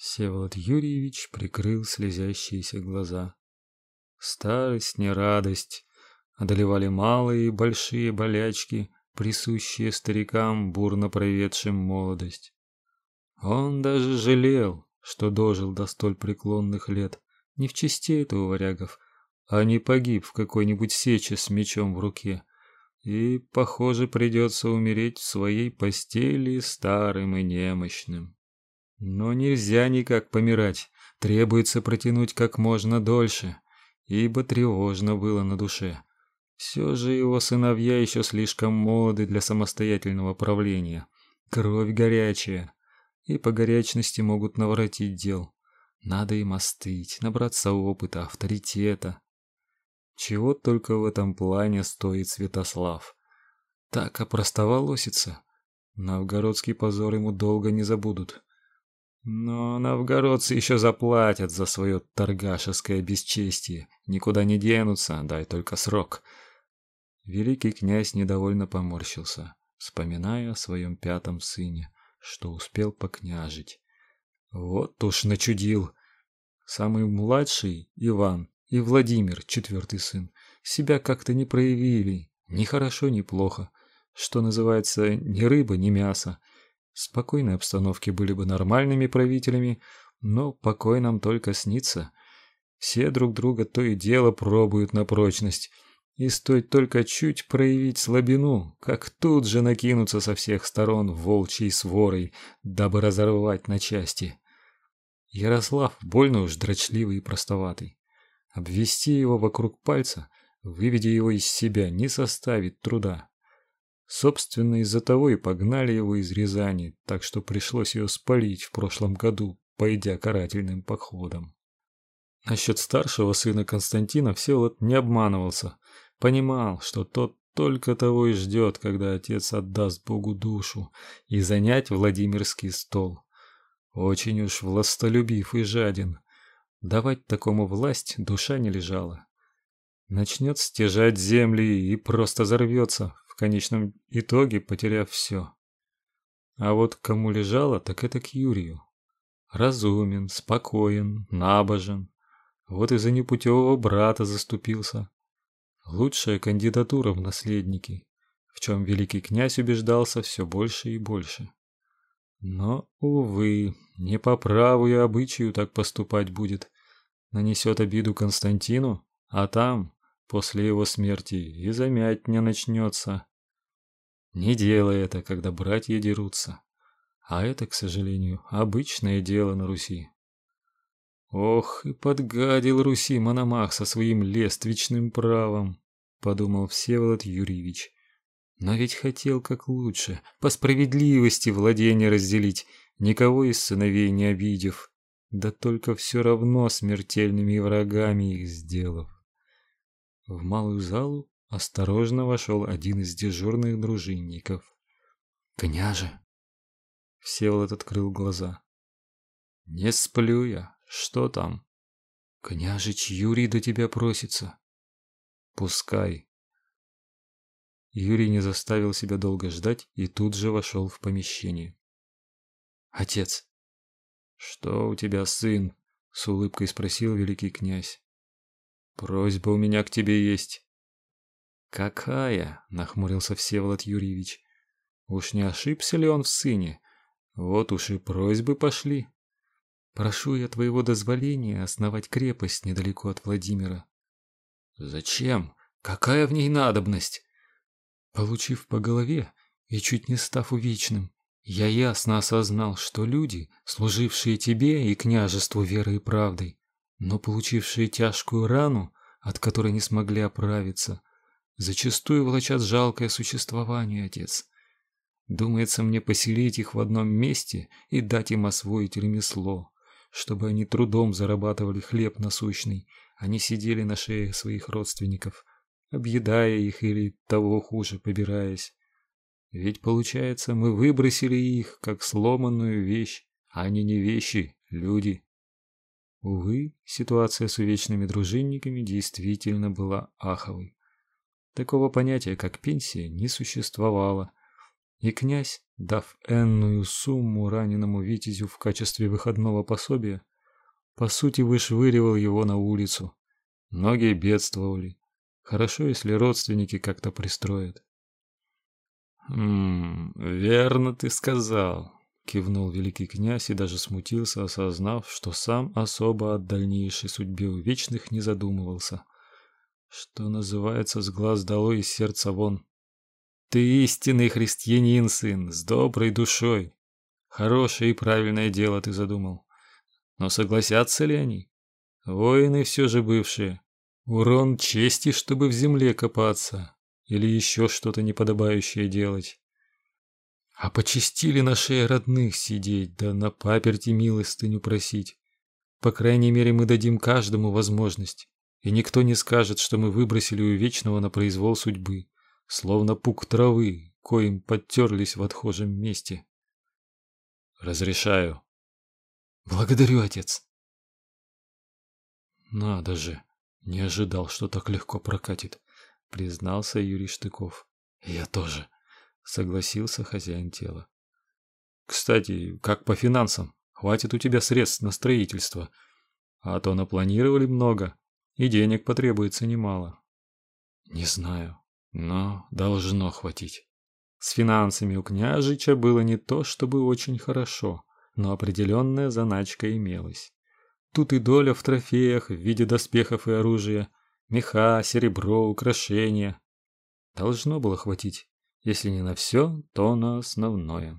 Всеволод Юрьевич прикрыл слезящиеся глаза. Старость не радость, одолевали малые и большие болячки, присущие старикам, бурно проведшим молодость. Он даже жалел, что дожил до столь преклонных лет, не в чести этого варягов, а не погиб в какой-нибудь сече с мечом в руке. И, похоже, придется умереть в своей постели старым и немощным. Но нельзя никак помирать, требуется протянуть как можно дольше, ибо тревожно было на душе. Все же его сыновья еще слишком молоды для самостоятельного правления. Кровь горячая, и по горячности могут наворотить дел. Надо им остыть, набраться опыта, авторитета. Чего только в этом плане стоит Святослав. Так опростоволосится. Новгородский позор ему долго не забудут. Но новгородцы еще заплатят за свое торгашеское бесчестие. Никуда не денутся, дай только срок. Великий князь недовольно поморщился, вспоминая о своем пятом сыне, что успел покняжить. Вот уж начудил. Самый младший Иван и Владимир, четвертый сын, себя как-то не проявили, ни хорошо, ни плохо, что называется, ни рыба, ни мясо. В спокойной обстановке были бы нормальными правителями, но покой нам только снится. Все друг друга то и дело пробуют на прочность, и стоит только чуть проявить слабину, как тут же накинутся со всех сторон волчьей сворой, дабы разорвать на части. Ярослав больно уж дрочливый и простоватый. Обвести его вокруг пальца, выведя его из себя, не составит труда. Собственно, из-за того и погнали его из Рязани, так что пришлось ее спалить в прошлом году, пойдя карательным походом. Насчет старшего сына Константина Всеволод не обманывался. Понимал, что тот только того и ждет, когда отец отдаст Богу душу и занять Владимирский стол. Очень уж властолюбив и жаден. Давать такому власть душа не лежала. Начнет стяжать земли и просто взорвется, конечном итоге потеряв все. А вот кому лежало, так это к Юрию. Разумен, спокоен, набожен. Вот и за непутевого брата заступился. Лучшая кандидатура в наследники, в чем великий князь убеждался все больше и больше. Но, увы, не по праву и обычаю так поступать будет. Нанесет обиду Константину, а там, после его смерти, и замятня начнется. Не делай это, когда братья дерутся. А это, к сожалению, обычное дело на Руси. Ох, и подгадил Руси Мономах со своим лествичным правом, подумал Всеволод Юрьевич. Но ведь хотел как лучше, по справедливости владение разделить, никого из сыновей не обидев, да только все равно смертельными врагами их сделав. В малую залу Осторожно вошел один из дежурных дружинников. «Княже!» Всеволод открыл глаза. «Не сплю я. Что там?» «Княжич Юрий до тебя просится». «Пускай». Юрий не заставил себя долго ждать и тут же вошел в помещение. «Отец!» «Что у тебя, сын?» — с улыбкой спросил великий князь. «Просьба у меня к тебе есть». Какая? нахмурился Всеволод Юрьевич. Уж не ошибся ли он в сыне? Вот уж и просьбы пошли. Прошу я твоего дозволения основать крепость недалеко от Владимира. Зачем? Какая в ней надобность? Получив по голове и чуть не став увечным, я ясно осознал, что люди, служившие тебе и княжеству верой и правдой, но получившие тяжкую рану, от которой не смогли оправиться, зачастую влачат жалкое существование, отец. Думается мне поселить их в одном месте и дать им освоить ремесло, чтобы они трудом зарабатывали хлеб насущный, а не сидели на шее своих родственников, объедая их или того хуже побираясь. Ведь получается, мы выбросили их как сломанную вещь, а они не вещи, люди. Увы, ситуация с увечными дружинниками действительно была аховой. Такого понятия, как пенсия, не существовало. и князь, дав энную сумму раненому витязю в качестве выходного пособия, по сути вышвыривал его на улицу. Многие бедствовали. Хорошо, если родственники как-то пристроят. «Хм, верно ты сказал», — кивнул великий князь и даже смутился, осознав, что сам особо от дальнейшей судьбе у вечных не задумывался. Что называется, с глаз долой и сердца вон. «Ты истинный христианин, сын, с доброй душой. Хорошее и правильное дело ты задумал. Но согласятся ли они? Воины все же бывшие. Урон чести, чтобы в земле копаться или еще что-то неподобающее делать. А почестили на шее родных сидеть, да на паперти милостыню просить. По крайней мере, мы дадим каждому возможность, и никто не скажет, что мы выбросили у вечного на произвол судьбы, словно пук травы, коим подтерлись в отхожем месте. Разрешаю. Благодарю, отец. Надо же, не ожидал, что так легко прокатит признался Юрий Штыков. Я тоже, согласился хозяин тела. Кстати, как по финансам? Хватит у тебя средств на строительство, а то напланировали много, и денег потребуется немало. Не знаю, но должно хватить. С финансами у княжича было не то, чтобы очень хорошо, но определенная заначка имелась. Тут и доля в трофеях в виде доспехов и оружия, Меха, серебро, украшения. Должно было хватить, если не на все, то на основное.